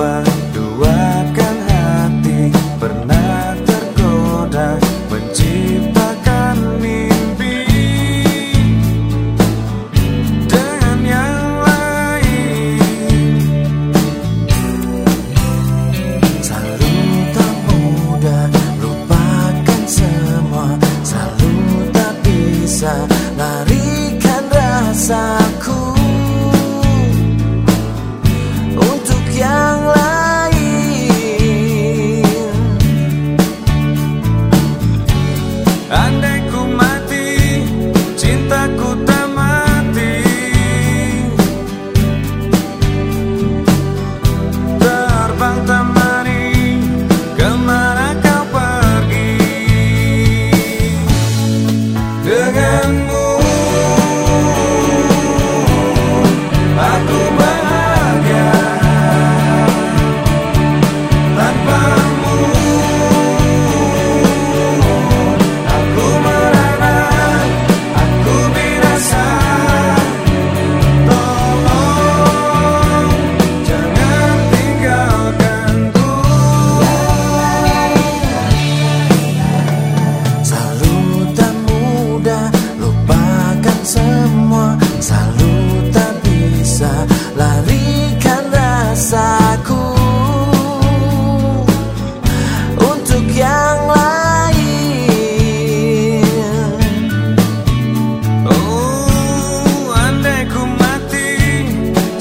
menduakan hati pernah tergoda menciptakan mimpi. Dengan yang lain selalu tak mudah lupakan semua selalu tak bisa larikan rasaku. Look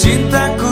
cinta ku